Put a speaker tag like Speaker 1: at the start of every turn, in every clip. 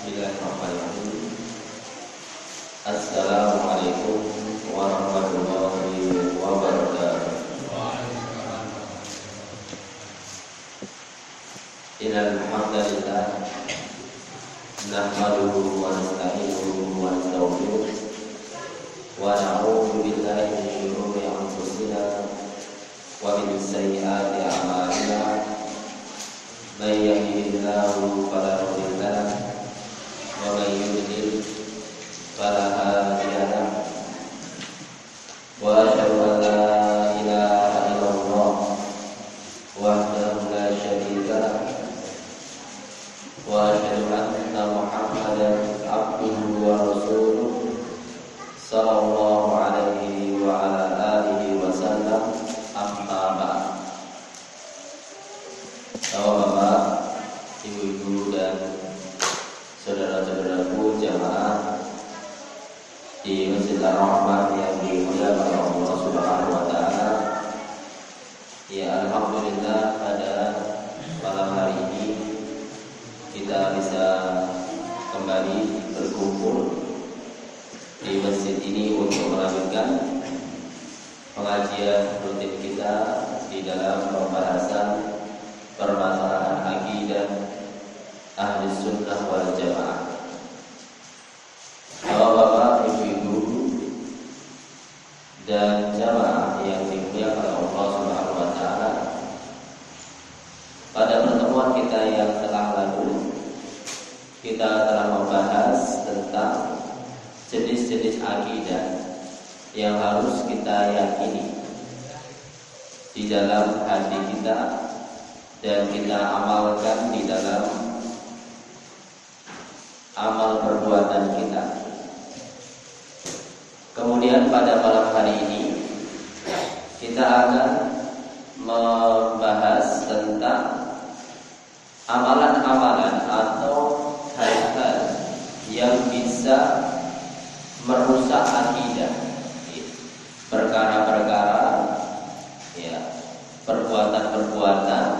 Speaker 1: Bismillahirrahmanirrahim. Assalamualaikum warahmatullahi wabarakatuh. Innal hamdalillah nahmaduhu wa nasta'inuhu Bapak-bapak, ibu-ibu dan saudara-saudaraku jamaah di Masjid Ar-Rahman yang dimuliakan Allah Subhanahu wa taala. Ya alhamdulillah pada malam hari ini kita bisa kembali berkumpul di masjid ini untuk melanjutkan pengajian rutin kita di dalam pembahasan permasalahan akidah ahli sunnah wal jamaah. Bapak-bapak, ibu-ibu dan jamaah yang dimuliakan Allah Subhanahu wa taala. Pada pertemuan kita yang telah lalu kita telah membahas tentang jenis-jenis akidah yang harus kita yakini di dalam hati kita dan kita amalkan di dalam amal perbuatan kita. Kemudian pada malam hari ini kita akan membahas tentang amalan-amalan atau hal-hal yang bisa merusak akidah perkara-perkara ya perbuatan-perbuatan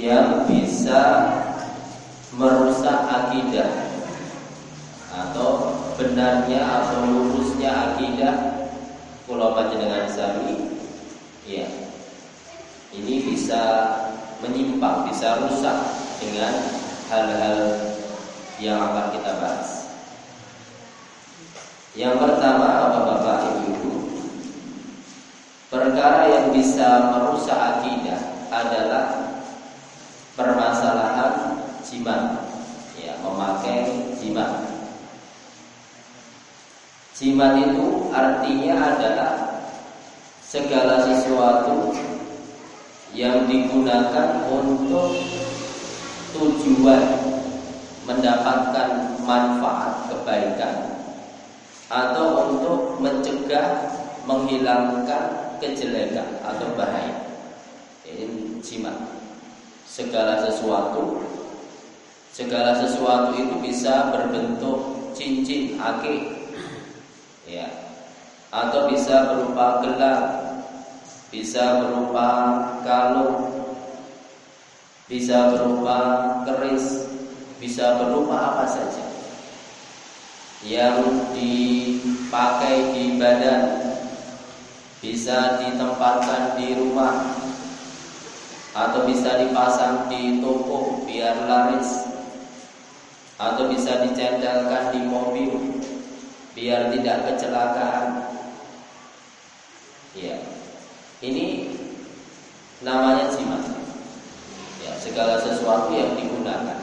Speaker 1: yang bisa merusak akidah atau benarnya atau lurusnya akidah. Pulau panjenengan sami ya ini bisa menyimpang bisa rusak dengan hal-hal yang akan kita bahas. Yang pertama Bapak-bapak Ibu-ibu perkara yang bisa merusak akidah adalah permasalahan jimat ya memakai jimat jimat itu artinya adalah segala sesuatu yang digunakan untuk tujuan mendapatkan manfaat kebaikan atau untuk mencegah menghilangkan kejelekan atau bahaya. Ini jimat. Segala sesuatu segala sesuatu itu bisa berbentuk cincin akik ya. Atau bisa berupa gelar bisa berupa kalung bisa berupa keris bisa berupa apa saja yang dipakai di badan bisa ditempatkan di rumah atau bisa dipasang di toko biar laris atau bisa dicendelkan di mobil biar tidak kecelakaan. Ya, ini namanya jimat. Ya, segala sesuatu yang digunakan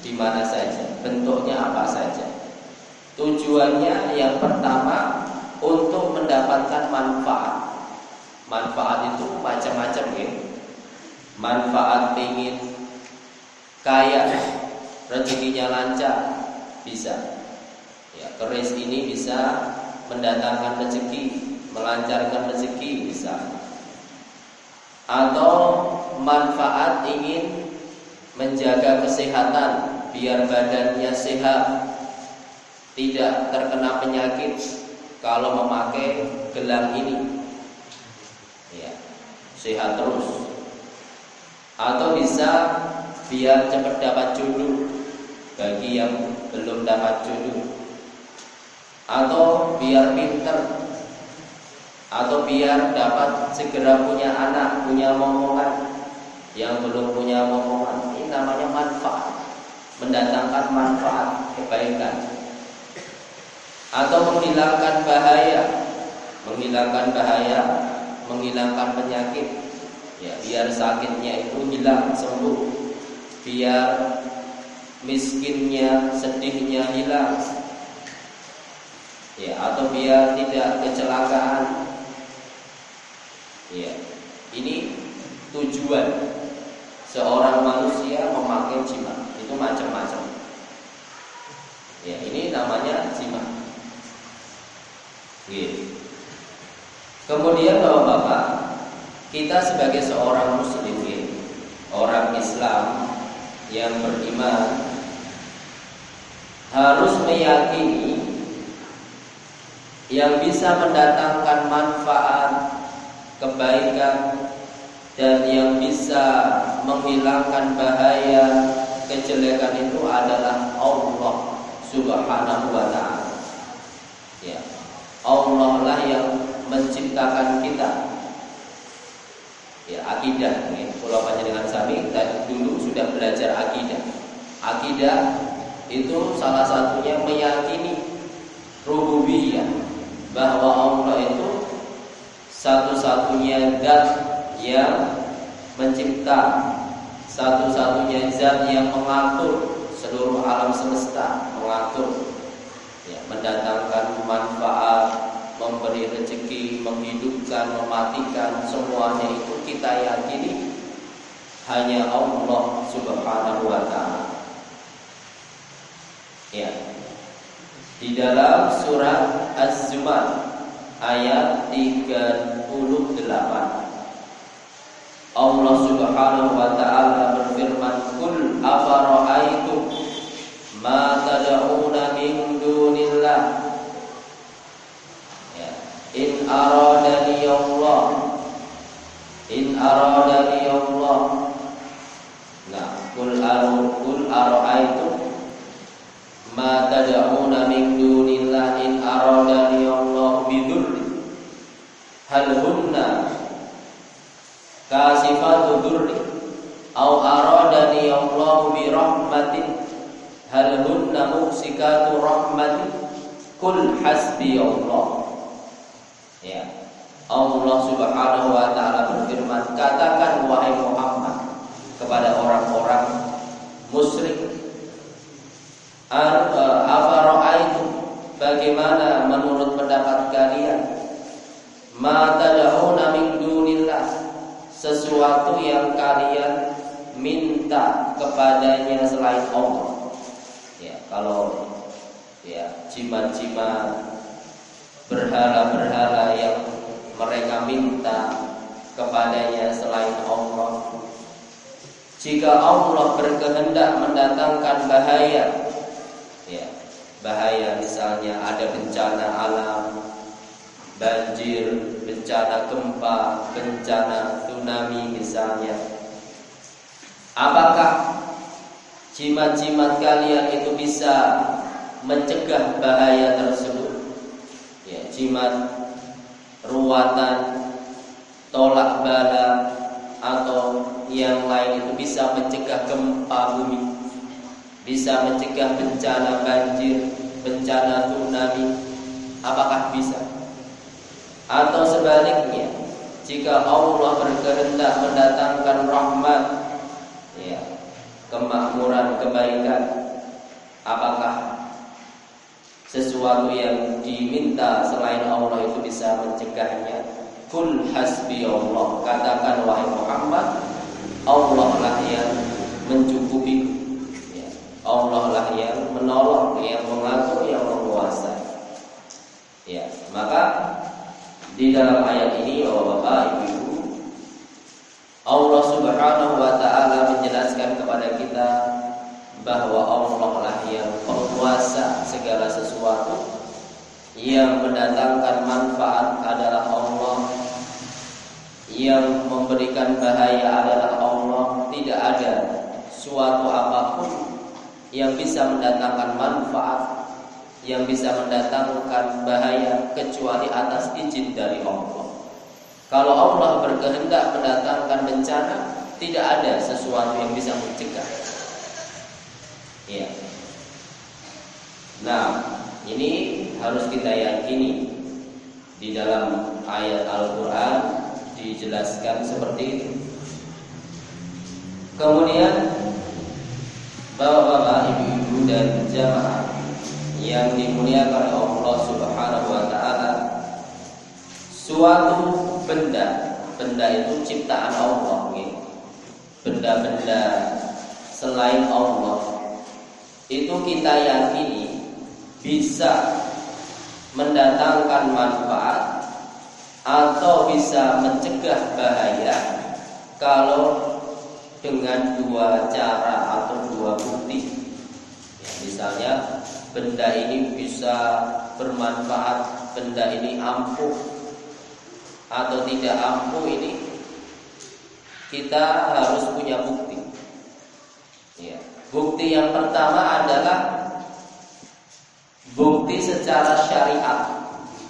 Speaker 1: di mana saja, bentuknya apa saja. Tujuannya yang pertama untuk mendapatkan manfaat. Manfaat itu macam-macam ya. Manfaat ingin kaya, rezekinya lancar, bisa. Ya, keris ini bisa mendatangkan rezeki, melancarkan rezeki bisa. Atau manfaat ingin menjaga kesehatan biar badannya sehat, tidak terkena penyakit kalau memakai gelang ini. Ya, sehat terus. Atau bisa biar cepat dapat jodoh bagi yang belum dapat jodoh atau biar pinter atau biar dapat segera punya anak, punya momongan yang belum punya momongan. Ini namanya manfaat, mendatangkan manfaat kebaikan atau menghilangkan bahaya, menghilangkan bahaya, menghilangkan penyakit. Ya, biar sakitnya itu hilang sembuh, biar miskinnya, sedihnya hilang. Ya, atau biar tidak kecelakaan. Ya, ini tujuan seorang manusia memakai jimat itu macam-macam. Ya, ini namanya jimat. Gitu. Kemudian bapak-bapak, kita sebagai seorang muslimin, orang Islam yang beriman harus meyakini yang bisa mendatangkan manfaat, kebaikan dan yang bisa menghilangkan bahaya, kejelekan itu adalah Allah Subhanahu wa taala. Ya. Allah lah yang menciptakan kita. Ya, akidah nih. Kalau dengan sami dulu sudah belajar akidah. Akidah itu salah satunya meyakini rububiyah bahwa Allah itu satu-satunya zat yang mencipta, satu-satunya zat yang mengatur seluruh alam semesta, mengatur ya, mendatangkan manfaat, memberi rezeki, menghidupkan, mematikan, semuanya itu kita yakini hanya Allah Subhanahu wa taala. Ya. Di dalam surat Az-Zumar ayat 38 Allah Subhanahu wa taala berfirman, "Qul afara'aytum ma tad'una min dunillah? Ya. In aradani Allah. In aradani Allah. Nah kul aru kul ara'aitum ma tad'una min dunillah in aradani Allah bidurri. Hal hunna kasifatu durri? Au aradani Allah bi rahmatin hal hunna mumsikatu rahmati kul hasbi Allah. Ya. Allah Subhanahu wa taala berfirman katakan wahai Muhammad kepada afara'aitum bagaimana menurut pendapat kalian? Ma tad'una min dunillah. Sesuatu yang kalian minta kepadanya selain Allah. Kalau ya jimat-jimat berhala-berhala yang mereka minta kepadanya selain Allah. Jika Allah berkehendak mendatangkan bahaya ya. Bahaya misalnya ada bencana alam banjir bencana gempa bencana tsunami misalnya. Apakah jimat-jimat kalian itu bisa mencegah bahaya tersebut. Ya, jimat ruwatan, tolak bala atau yang lain itu bisa mencegah gempa bumi, bisa mencegah bencana banjir, bencana tsunami. Apakah bisa? Atau sebaliknya, jika Allah berkehendak mendatangkan rahmat, ya, kemakmuran, kebaikan Apakah sesuatu yang diminta selain Allah itu bisa mencegahnya Kul hasbi Allah Katakan wahai Muhammad Allah lah yang mencukupi. Allah lah yang menolong Yang mengatur, yang menguasai. Ya, maka di dalam ayat ini Bapak-bapak, Ibu Allah Subhanahu wa taala menjelaskan kepada kita bahwa Allah lah yang penguasa segala sesuatu yang mendatangkan manfaat adalah Allah yang memberikan bahaya adalah Allah. Tidak ada suatu apa pun yang bisa mendatangkan manfaat, yang bisa mendatangkan bahaya kecuali atas izin dari Allah. Kalau Allah berkehendak mendatangkan bencana, tidak ada sesuatu yang bisa mencegah. Ya. Nah, ini harus kita yakini di dalam ayat Al-Quran dijelaskan seperti itu. Kemudian Bapak-bapak, ibu-ibu dan jamaah yang dimuliakan oleh Allah Subhanahu wa taala. Suatu benda, benda itu ciptaan Allah Benda-benda selain Allah itu kita yakini bisa mendatangkan manfaat atau bisa mencegah bahaya kalau dengan dua cara dua bukti. Ya, misalnya benda ini bisa bermanfaat, benda ini ampuh atau tidak ampuh ini kita harus punya bukti. Ya. Bukti yang pertama adalah bukti secara syariat.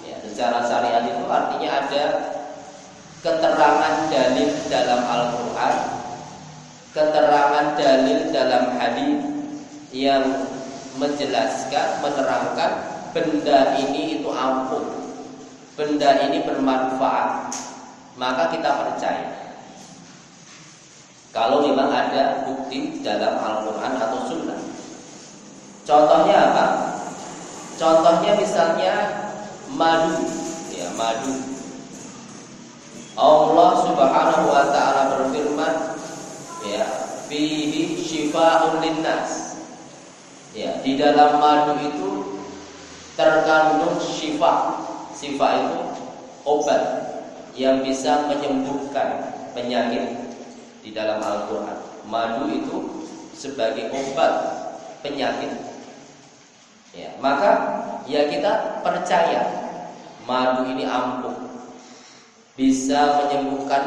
Speaker 1: Ya, secara syariat itu artinya ada keterangan dalil dalam Al-Quran keterangan dalil dalam hadis yang menjelaskan, menerangkan benda ini itu ampuh, benda ini bermanfaat, maka kita percaya. Kalau memang ada bukti dalam Al-Quran atau Sunnah. Contohnya apa? Contohnya misalnya madu, ya madu. Allah Subhanahu wa taala berfirman, ya fihi syifa'un linnas. Ya di dalam madu itu terkandung syifa. Syifa itu obat yang bisa menyembuhkan penyakit di dalam Al-Qur'an. Madu itu sebagai obat penyakit. Ya maka ya kita percaya madu ini ampuh bisa menyembuhkan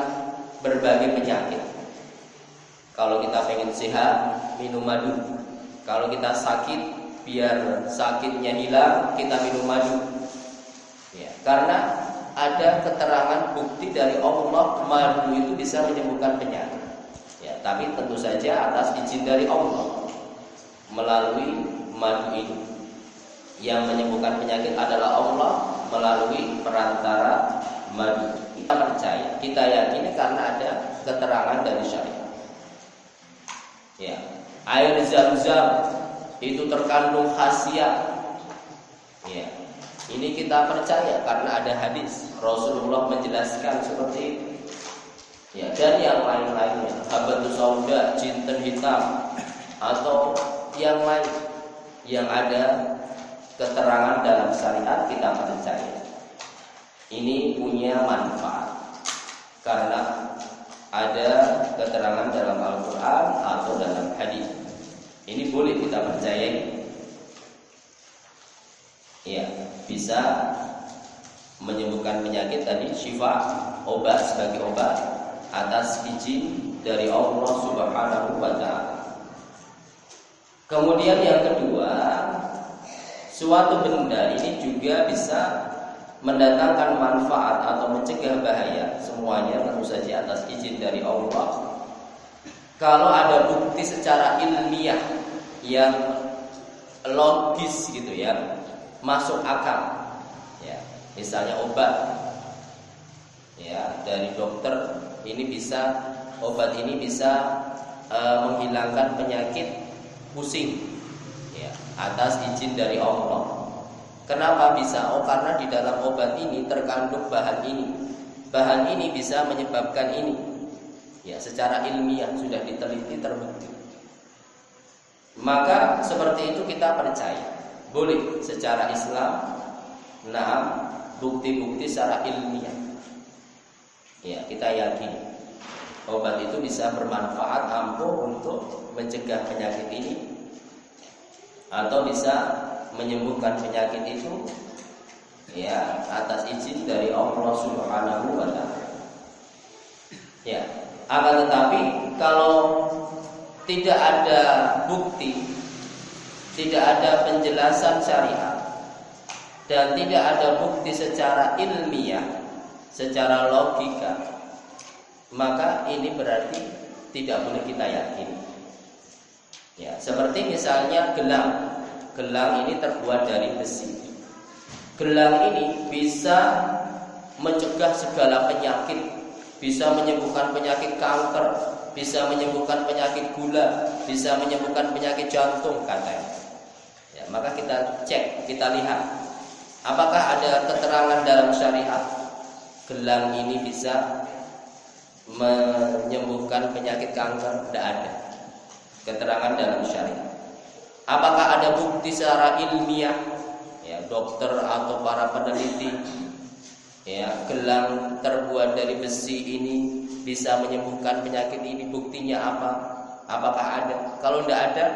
Speaker 1: berbagai penyakit kalau kita pengen sehat, minum madu. Kalau kita sakit, biar sakitnya hilang, kita minum madu. Ya, karena ada keterangan bukti dari Allah madu itu bisa menyembuhkan penyakit. Ya, tapi tentu saja atas izin dari Allah melalui madu ini. Yang menyembuhkan penyakit adalah Allah melalui perantara madu. Kita percaya, kita yakini karena ada keterangan dari syariat. Ya, air zam-zam itu terkandung khasiat. Ya, ini kita percaya karena ada hadis Rasulullah menjelaskan seperti itu. Ya, dan yang lain-lainnya, habatus sauda, jinten hitam atau yang lain yang ada keterangan dalam syariat kita percaya. Ini punya manfaat karena ada keterangan dalam Al-Quran atau dalam hadis. Ini boleh kita percayai. Ya, bisa menyembuhkan penyakit tadi syifa obat sebagai obat atas izin dari Allah Subhanahu wa taala. Kemudian yang kedua, suatu benda ini juga bisa mendatangkan manfaat atau mencegah bahaya semuanya tentu saja atas izin dari Allah. Kalau ada bukti secara ilmiah yang logis gitu ya, masuk akal. Ya, misalnya obat ya dari dokter ini bisa obat ini bisa e, menghilangkan penyakit pusing ya atas izin dari Allah Kenapa bisa? Oh karena di dalam obat ini terkandung bahan ini. Bahan ini bisa menyebabkan ini. Ya, secara ilmiah sudah diteliti terbukti. Maka seperti itu kita percaya. Boleh secara Islam. Nah, bukti-bukti secara ilmiah. Ya, kita yakin obat itu bisa bermanfaat ampuh untuk mencegah penyakit ini atau bisa menyembuhkan penyakit itu ya atas izin dari Allah Subhanahu wa taala. Ya, akan tetapi kalau tidak ada bukti tidak ada penjelasan syariat dan tidak ada bukti secara ilmiah, secara logika, maka ini berarti tidak boleh kita yakini. Ya, seperti misalnya gelang. Gelang ini terbuat dari besi. Gelang ini bisa mencegah segala penyakit, bisa menyembuhkan penyakit kanker, bisa menyembuhkan penyakit gula, bisa menyembuhkan penyakit jantung katanya. Ya, maka kita cek, kita lihat apakah ada keterangan dalam syariat gelang ini bisa menyembuhkan penyakit kanker? Tidak ada keterangan dalam syariat. Apakah ada bukti secara ilmiah ya dokter atau para peneliti ya gelang terbuat dari besi ini bisa menyembuhkan penyakit ini buktinya apa? Apakah ada? Kalau tidak ada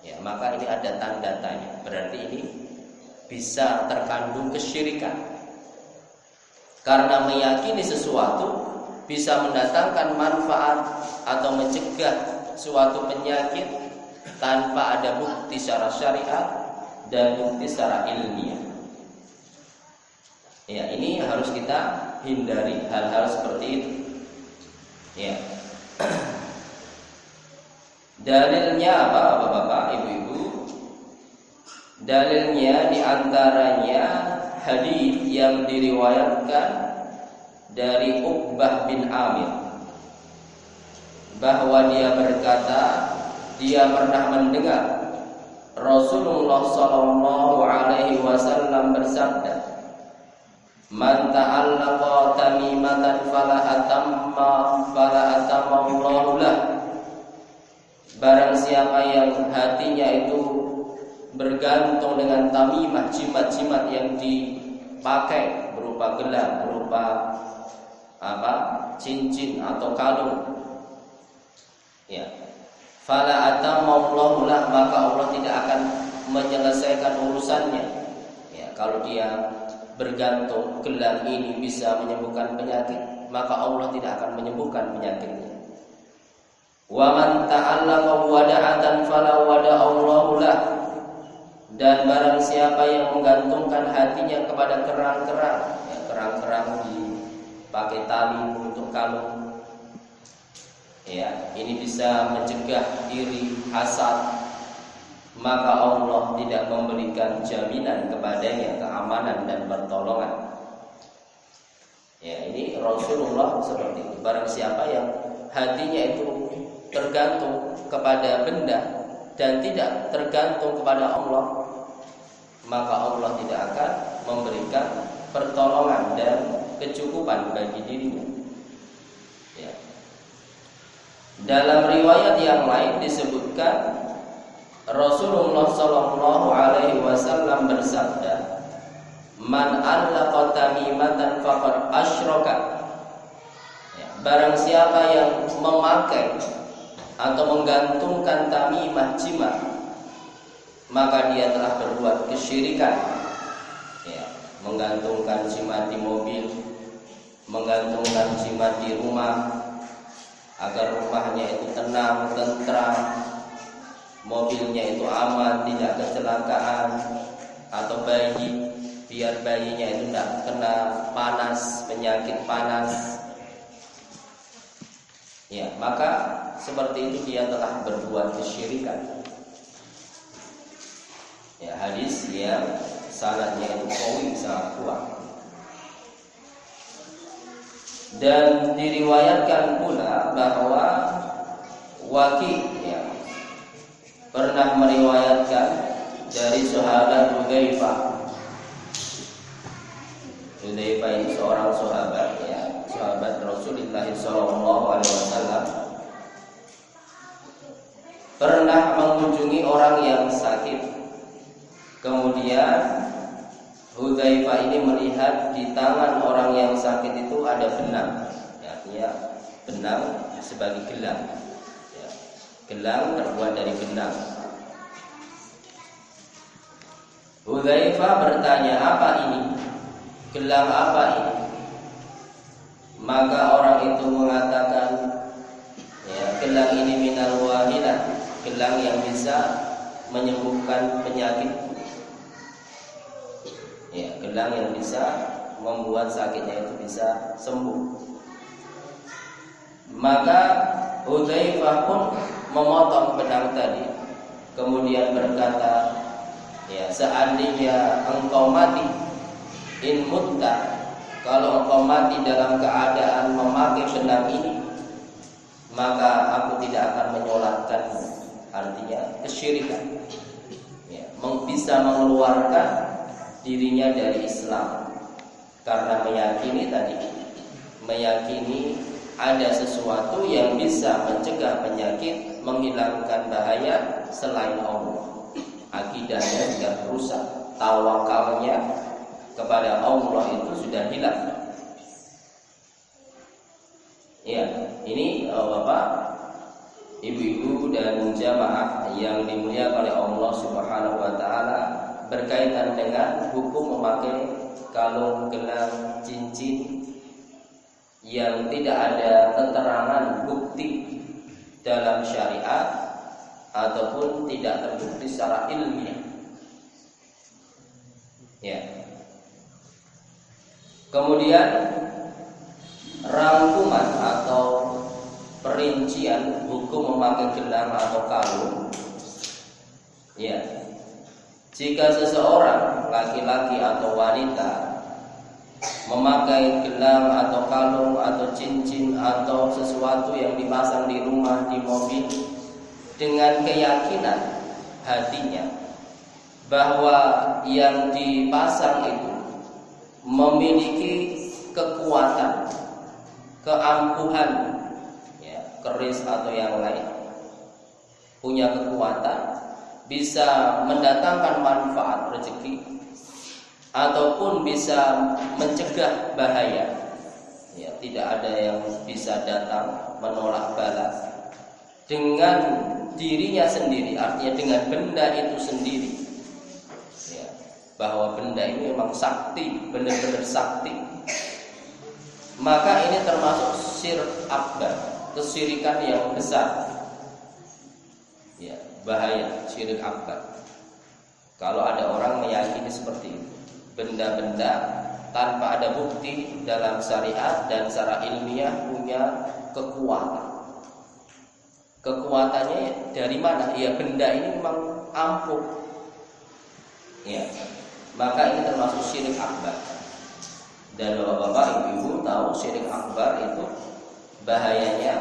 Speaker 1: ya maka ini ada tanda tanya. Berarti ini bisa terkandung kesyirikan. Karena meyakini sesuatu bisa mendatangkan manfaat atau mencegah suatu penyakit tanpa ada bukti secara syariat dan bukti secara ilmiah. Ya, ini harus kita hindari hal-hal seperti itu. Ya. Dalilnya apa, Bapak-bapak, Ibu-ibu? Dalilnya di antaranya hadis yang diriwayatkan dari Uqbah bin Amir bahwa dia berkata dia pernah mendengar Rasulullah sallallahu alaihi wasallam bersabda Man ta'allaqa tamimatan fala atamma fala atamma lah Barang siapa yang hatinya itu bergantung dengan tamimah jimat-jimat yang dipakai berupa gelang, berupa apa? cincin atau kalung. Ya, fala atammallahu lah maka Allah tidak akan menyelesaikan urusannya. Ya, kalau dia bergantung gelang ini bisa menyembuhkan penyakit, maka Allah tidak akan menyembuhkan penyakitnya. Wa man ta'allaqa wada'atan fala wada'allahu lah. Dan barang siapa yang menggantungkan hatinya kepada kerang-kerang, ya, kerang-kerang dipakai tali untuk kalung ya ini bisa mencegah diri hasad. Maka Allah tidak memberikan jaminan kepadanya keamanan dan pertolongan. Ya ini Rasulullah seperti itu. Barang siapa yang hatinya itu tergantung kepada benda dan tidak tergantung kepada Allah maka Allah tidak akan memberikan pertolongan dan kecukupan bagi dirinya dalam riwayat yang lain disebutkan Rasulullah Shallallahu Alaihi Wasallam bersabda, "Man allaqa tamimatan faqad asyraka." Ya, barang siapa yang memakai atau menggantungkan tamimah jimat, maka dia telah berbuat kesyirikan. Ya, menggantungkan jimat di mobil, menggantungkan jimat di rumah, agar rumahnya itu tenang, tentram, mobilnya itu aman, tidak kecelakaan, atau bayi biar bayinya itu tidak kena panas, penyakit panas. Ya, maka seperti itu dia telah berbuat kesyirikan. Ya, hadis yang sanadnya itu kawi sangat kuat. Dan diriwayatkan pula bahwa Waki ya, pernah meriwayatkan dari sahabat Hudzaifah. Hudzaifah ini seorang sahabat ya, sahabat Rasulullah Shallallahu alaihi wasallam. Pernah mengunjungi orang yang sakit. Kemudian Hudzaifah ini melihat di tangan orang yang sakit itu ada benang, ya, artinya benang sebagai gelang. Ya, gelang terbuat dari benang. Hudzaifah bertanya, "Apa ini? Gelang apa ini?" Maka orang itu mengatakan, "Ya, gelang ini minal wahidah, gelang yang bisa menyembuhkan penyakit. Ya, gelang yang bisa membuat sakitnya itu bisa sembuh. Maka Hudzaifah pun memotong pedang tadi, kemudian berkata, ya seandainya engkau mati, in mutta, kalau engkau mati dalam keadaan memakai pedang ini, maka aku tidak akan menyolatkanmu. Artinya kesyirikan. Ya, bisa mengeluarkan dirinya dari Islam karena meyakini tadi meyakini ada sesuatu yang bisa mencegah penyakit, menghilangkan bahaya selain Allah. Akidahnya sudah rusak, tawakalnya kepada Allah itu sudah hilang. Ya, ini uh, Bapak, Ibu-ibu dan jamaah yang dimuliakan oleh Allah Subhanahu wa taala berkaitan dengan hukum memakai kalung, gelang, cincin yang tidak ada keterangan bukti dalam syariat ataupun tidak terbukti secara ilmiah. Ya. Kemudian rangkuman atau perincian hukum memakai gelang atau kalung. Ya. Jika seseorang laki-laki atau wanita memakai gelang atau kalung atau cincin atau sesuatu yang dipasang di rumah, di mobil dengan keyakinan hatinya bahwa yang dipasang itu memiliki kekuatan, keampuhan, ya, keris atau yang lain, punya kekuatan, bisa mendatangkan manfaat rezeki ataupun bisa mencegah bahaya. Ya, tidak ada yang bisa datang menolak balas dengan dirinya sendiri, artinya dengan benda itu sendiri. Ya, bahwa benda ini memang sakti, benar-benar sakti. Maka ini termasuk sir akbar, kesirikan yang besar. Ya, bahaya syirik akbar. Kalau ada orang meyakini seperti benda-benda tanpa ada bukti dalam syariat dan secara ilmiah punya kekuatan. Kekuatannya dari mana? Ya benda ini memang ampuh. Ya. Maka ini termasuk syirik akbar. Dan bapak-bapak, ibu-ibu tahu syirik akbar itu bahayanya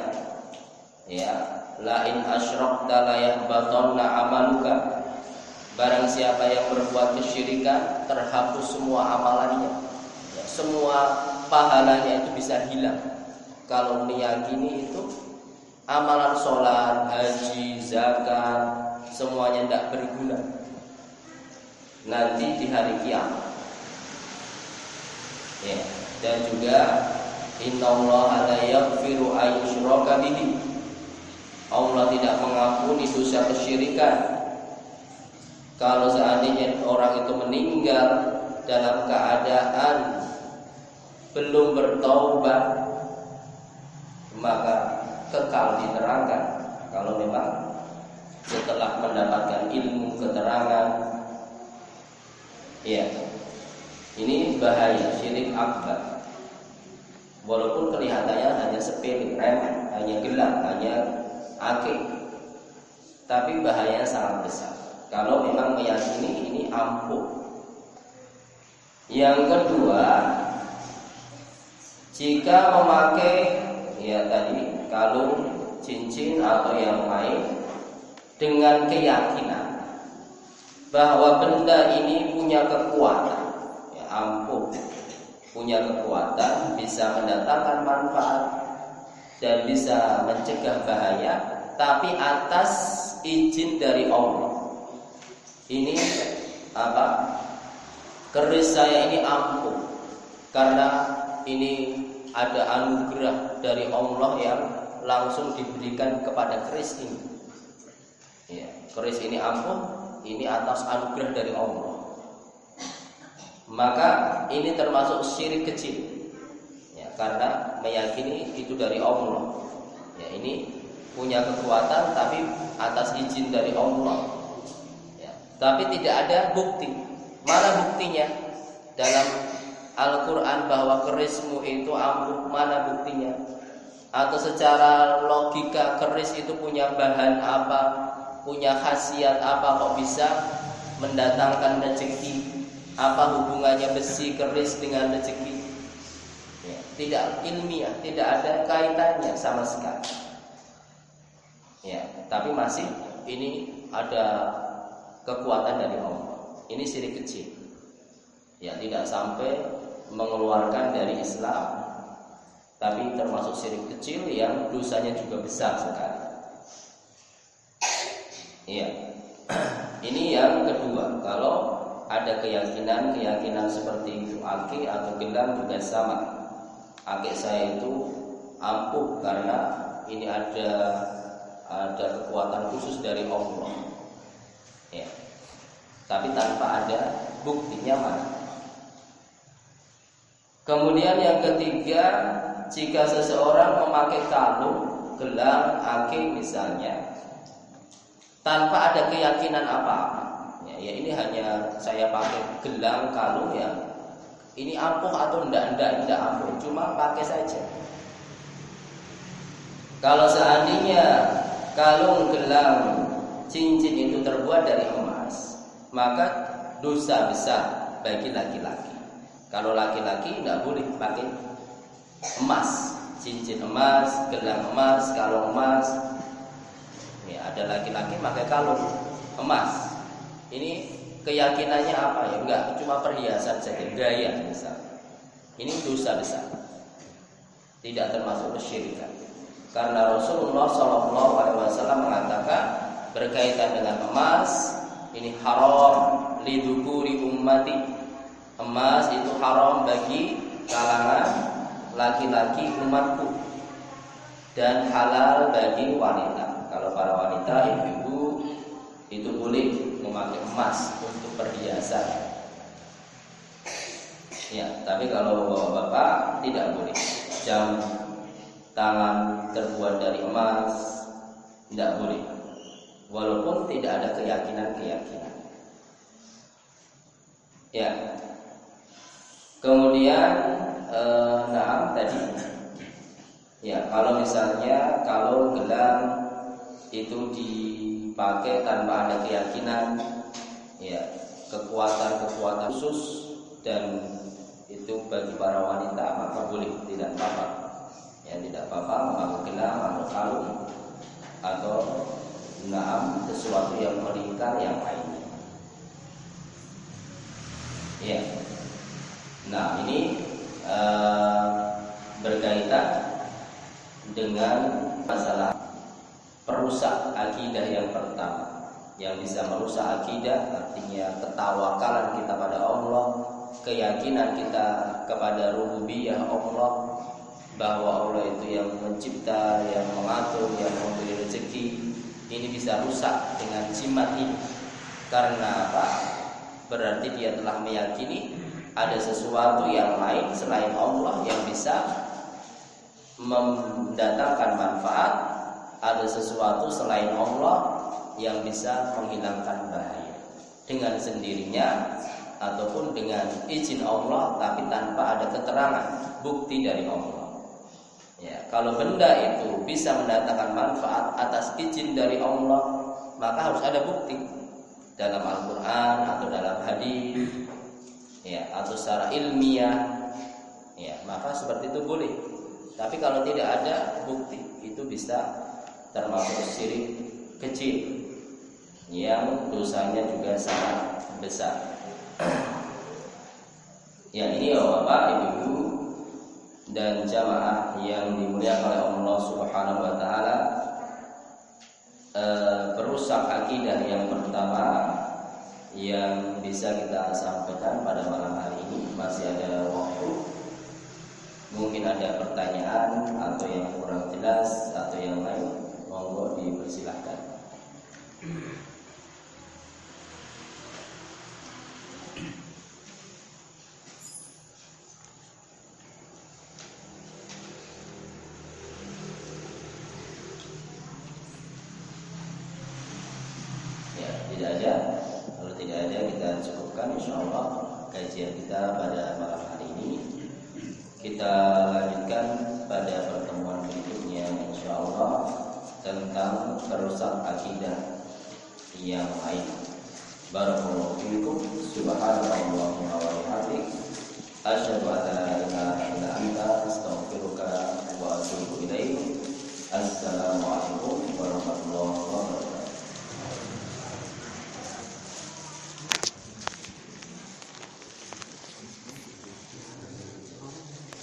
Speaker 1: ya lain asyrakta la yahbatanna amaluka Barang siapa yang berbuat kesyirikan terhapus semua amalannya. Ya, semua pahalanya itu bisa hilang. Kalau meyakini itu amalan sholat, haji, zakat, semuanya tidak berguna. Nanti di hari kiamat. Ya, dan juga innallaha la yaghfiru ayyushraka bihi. Allah tidak mengampuni dosa kesyirikan. Kalau seandainya orang itu meninggal dalam keadaan belum bertaubat maka kekal diterangkan. Kalau memang setelah mendapatkan ilmu keterangan ya ini bahaya syirik akbar. Walaupun kelihatannya hanya sepele remeh akik tapi bahayanya sangat besar kalau memang meyakini ini ampuh. Yang kedua, jika memakai ya tadi kalung, cincin atau yang lain dengan keyakinan bahwa benda ini punya kekuatan, ya ampuh, punya kekuatan, bisa mendatangkan manfaat dan bisa mencegah bahaya, tapi atas izin dari Allah ini apa keris saya ini ampuh karena ini ada anugerah dari Allah yang langsung diberikan kepada keris ini. Ya, keris ini ampuh, ini atas anugerah dari Allah. Maka ini termasuk syirik kecil. Ya, karena meyakini itu dari Allah. Ya, ini punya kekuatan tapi atas izin dari Allah tapi tidak ada bukti. Mana buktinya? Dalam Al-Quran bahwa kerismu itu ampuh, mana buktinya? Atau secara logika keris itu punya bahan apa? Punya khasiat apa kok bisa mendatangkan rezeki? Apa hubungannya besi keris dengan rezeki? Ya, tidak ilmiah, tidak ada kaitannya sama sekali. Tapi masih ini ada kekuatan dari Allah. Ini sirik kecil. Ya, tidak sampai mengeluarkan dari Islam. Tapi termasuk sirik kecil yang dosanya juga besar sekali. Iya. Ini yang kedua. Kalau ada keyakinan-keyakinan seperti itu aki atau gelang juga sama. Aki saya itu ampuh karena ini ada ada kekuatan khusus dari Allah ya. Tapi tanpa ada buktinya mana. Kemudian yang ketiga, jika seseorang memakai kalung, gelang, akik misalnya, tanpa ada keyakinan apa-apa, ya, ya ini hanya saya pakai gelang, kalung ya, ini ampuh atau enggak, enggak, enggak ampuh, cuma pakai saja. Kalau seandainya kalung, gelang, cincin itu terbuat dari emas, maka dosa besar bagi laki-laki. Kalau laki-laki tidak boleh pakai emas, cincin emas, gelang emas, kalung emas. Ya, ada laki-laki pakai kalung emas. Ini keyakinannya apa ya? Enggak, cuma perhiasan saja, gaya besar. Ini dosa besar. Tidak termasuk kesyirikan. Karena Rasulullah SAW mengatakan berkaitan dengan emas ini haram lidukuri ummati. Emas itu haram bagi kalangan laki-laki umatku dan halal bagi wanita. Kalau para wanita ibu-ibu itu boleh memakai emas untuk perhiasan. Ya tapi kalau bapak-bapak tidak boleh. Jam tangan terbuat dari emas tidak boleh walaupun tidak ada keyakinan-keyakinan. Ya. Kemudian eh, nah tadi ya kalau misalnya kalau gelang itu dipakai tanpa ada keyakinan ya kekuatan-kekuatan khusus dan itu bagi para wanita maka boleh tidak apa-apa ya tidak apa-apa gelang atau kalung atau Naam sesuatu yang melingkar yang lainnya. Ya. Nah ini uh, berkaitan dengan masalah perusak akidah yang pertama yang bisa merusak akidah artinya ketawakalan kita pada Allah keyakinan kita kepada rububiyah Allah bahwa Allah itu yang mencipta, yang mengatur, yang memberi rezeki, ini bisa rusak dengan jimat ini. Karena apa? Berarti dia telah meyakini ada sesuatu yang lain selain Allah yang bisa mendatangkan manfaat, ada sesuatu selain Allah yang bisa menghilangkan bahaya dengan sendirinya ataupun dengan izin Allah tapi tanpa ada keterangan bukti dari Allah. Ya, kalau benda itu bisa mendatangkan manfaat atas izin dari Allah, maka harus ada bukti dalam Al-Qur'an atau dalam hadis, ya, atau secara ilmiah. Ya, maka seperti itu boleh. Tapi kalau tidak ada bukti, itu bisa termasuk syirik kecil yang dosanya juga sangat besar. ya, ini ya Bapak, Ibu, dan jamaah yang dimuliakan oleh Allah Subhanahu wa taala e, perusak akidah yang pertama yang bisa kita sampaikan pada malam hari ini masih ada waktu. Mungkin ada pertanyaan atau yang kurang jelas atau yang lain monggo dipersilahkan tidak ada kita cukupkan insyaallah kajian kita pada malam hari ini. Kita lanjutkan pada pertemuan berikutnya insyaallah tentang merusak akidah yang lain. Barakallahu fiikum subhanallahumma